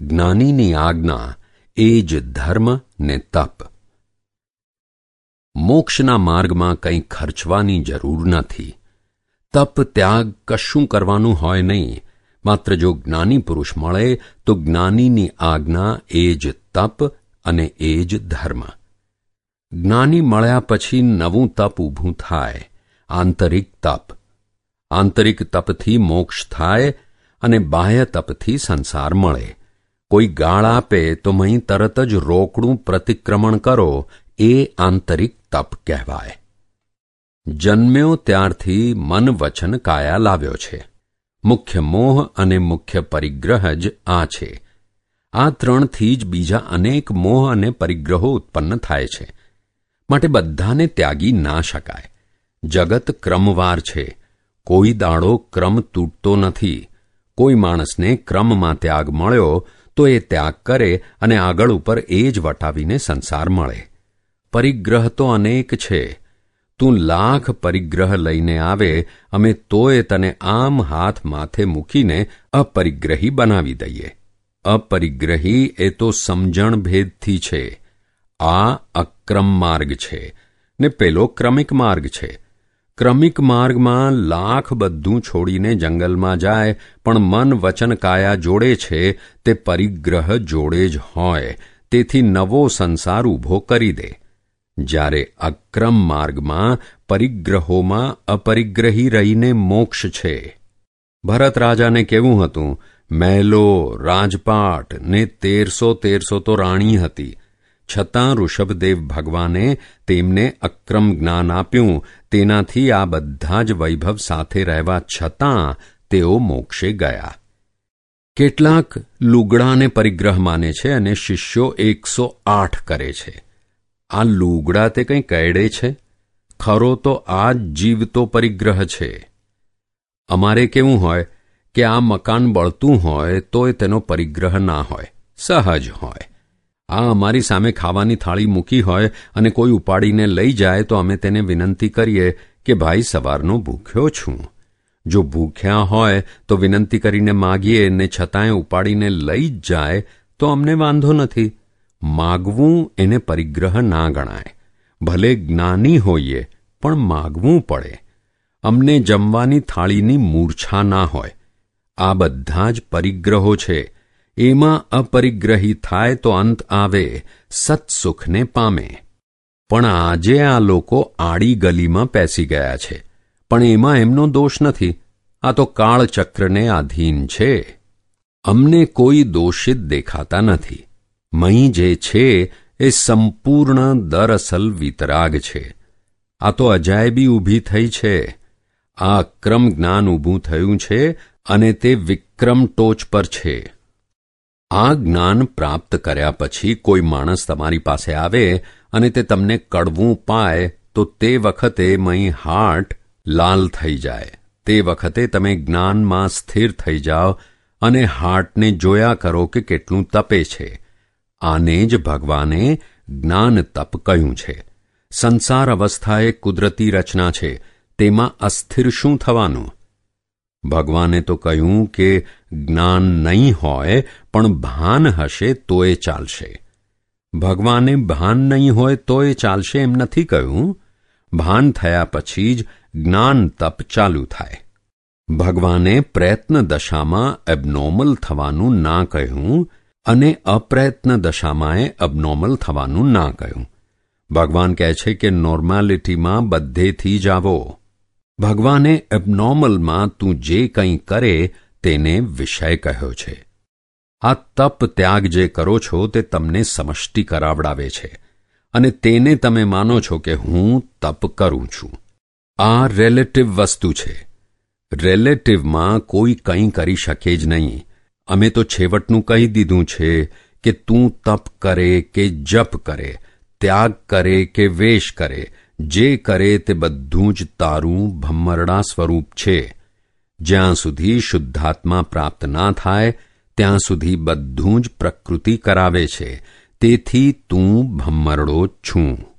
જ્ઞાનીની આજ્ઞા એ જ ધર્મ ને તપ. મોક્ષના માર્ગમાં કંઈ ખર્ચવાની જરૂર નથી. તપ, ત્યાગ કશું કરવાનું હોય નહીં. માત્ર જો જ્ઞાની પુરુષ મળે, તો જ્ઞાનીની આજ્ઞા એ જ તપ અને એ જ ધર્મ. જ્ઞાની મળ્યા પછી નવું તપ ઊભું થાય. આંતરિક તપ. આંતરિક તપથી મોક્ષ થાય અને બાહ્ય તપથી સંસાર મળે. કોઈ ગાળ આપે તો મહી તરત જ રોકડું પ્રતિક્રમણ કરો, એ આંતરિક તપ કહેવાય. જન્મ્યો ત્યારથી મન વચન કાયા લાવ્યો છે. મુખ્ય મોહ અને મુખ્ય પરિગ્રહ જ આ છે. આ ત્રણથી જ બીજા અનેક મોહ અને પરિગ્રહો ઉત્પન્ન થાય છે. માટે બધાને ત્યાગી ના શકાય. જગત ક્રમવાર છે. કોઈ દાડો ક્રમ તૂટતો નથી. કોઈ માણસને ક્રમમાં ત્યાગ મળ્યો તો એ ત્યાગ કરે અને આગળ ઉપર એ જ વટાવીને સંસાર મળે. પરિગ્રહ તો અનેક છે. તું લાખ પરિગ્રહ લઈને આવે, અમે તોય તને આમ હાથ માથે મૂકીને અપરિગ્રહી બનાવી દઈએ. અપરિગ્રહી એ તો સમજણ ભેદથી છે. આ અક્રમ માર્ગ છે ને પેલો ક્રમિક માર્ગ છે. ક્રમિક માર્ગમાં લાખ બધું છોડીને જંગલમાં જાય, પણ મન વચન કાયા જોડે છે, તે પરિગ્રહ જોડે જ હોય, તેથી નવો સંસાર ઊભો કરી દે. જ્યારે અક્રમ માર્ગમાં પરિગ્રહોમાં અપરિગ્રહી રહીને મોક્ષ છે. ભરત રાજાને કેવું હતું? મહેલો રાજપાટ, ને તેરસો તેરસો તો રાણી હતી. છતાં ઋષભદેવ ભગવાને તેમને અક્રમ જ્ઞાન આપ્યું. તેનાથી આ બધા જ વૈભવ સાથે રહેવા છતાં તેઓ મોક્ષે ગયા. કેટલાક લુગડાને પરિગ્રહ માને છે અને શિષ્યો એકસો આઠ કરે છે. આ લુગડા તે કંઈ કહેડે છે? ખરો તો આ જ જીવતો પરિગ્રહ છે. અમારે કેવું હોય કે આ મકાન બળતું હોય તોય તેનો પરિગ્રહ ના હોય. સહજ હોય. આ અમારી સામે ખાવાની થાળી મૂકી હોય અને કોઈ ઉપાડીને લઈ જાય તો અમે તેને વિનંતી કરીએ કે ભાઈ સવારનો ભૂખ્યો છું. જો ભૂખ્યા હોય તો વિનંતી કરીને માગીએ ને છતાંય ઉપાડીને લઈ જ જાય તો અમને વાંધો નથી. માગવું એને પરિગ્રહ ના ગણાય. ભલે જ્ઞાની હોઈએ, પણ માગવું પડે. અમને જમવાની થાળીની મૂર્છા ના હોય. આ બધા જ પરિગ્રહો છે. એમાં અપરિગ્રહી થાય તો અંત આવે, સત્સુખને પામે. પણ આજે આ લોકો આડી ગલીમાં પેસી ગયા છે. પણ એમાં એમનો દોષ નથી. આ તો કાળચક્રને આધીન છે. અમને કોઈ દોષિત દેખાતા નથી. મહી જે છે એ સંપૂર્ણ દરઅસલ વિતરાગ છે. આ તો અજાયબી ઊભી થઈ છે. આ અક્રમ જ્ઞાન ઊભું થયું છે અને તે વિક્રમ ટોચ પર છે. આ જ્ઞાન પ્રાપ્ત કર્યા પછી કોઈ માણસ તમારી પાસે આવે અને તે તમને કડવું પાય, તો તે વખતે મહી હાર્ટ લાલ થઈ જાય. તે વખતે તમે જ્ઞાનમાં સ્થિર થઈ જાઓ અને હાર્ટને જોયા કરો કે કેટલું તપે છે. આને જ ભગવાને જ્ઞાન તપ કહ્યું છે. સંસાર અવસ્થા એ કુદરતી રચના છે. તેમાં અસ્થિર શું થવાનું? ભગવાને તો કહ્યું કે જ્ઞાન નહીં હોય, પણ ભાન હશે તોય ચાલશે. ભગવાને ભાન નહીં હોય તોય ચાલશે એમ નથી કહ્યું. ભાન થયા પછી જ જ્ઞાન તપ ચાલુ થાય. ભગવાને પ્રયત્ન દશામાં એબનોર્મલ થવાનું ના કહ્યું અને અપ્રયત્ન દશામાં અબનોર્મલ થવાનું ના કહ્યું. ભગવાન કહે છે કે નોર્માલિટીમાં બધેથી જ આવો ભગવાને એબનોર્મલમાં તું જે કંઈ કરે તેને વિષય કહ્યો છે. આ તપ ત્યાગ જે કરો છો તે તમને સમષ્ટિ કરાવડાવે છે. અને તેને તમે માનો છો કે હું તપ કરું છું. આ રિલેટિવ વસ્તુ છે. રિલેટિવમાં કોઈ કંઈ કરી શકે જ નહીં. અમે તો છેવટનું કહી દીધું છે કે તું તપ કરે કે જપ કરે, ત્યાગ કરે કે વેશ કરે જે કરે તે બધું જ તારું ભમ્મરડા સ્વરૂપ છે. જ્યાં સુધી શુદ્ધાત્મા પ્રાપ્ત ના થાય, ત્યાં સુધી બધું જ પ્રકૃતિ કરાવે છે. તેથી તું ભમ્મરડો છું.